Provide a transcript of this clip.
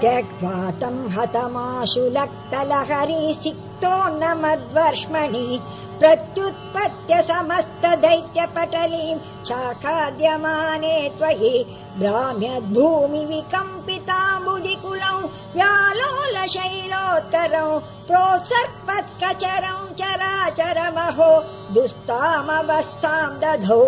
त्यक्त्वा तम् हतमाशु लक्तलहरी सिक्तो न मद्वर्ष्मणि प्रत्युत्पत्य समस्त दैत्यपटलीम् शाखाद्यमाने त्वयि ब्राह्म्य विकम्पिताम्बुदिकुलौ व्यालोलशैलोत्तरौ प्रोत्सर्पत्कचरौ चराचरमहो दुस्तामवस्थाम् दधो।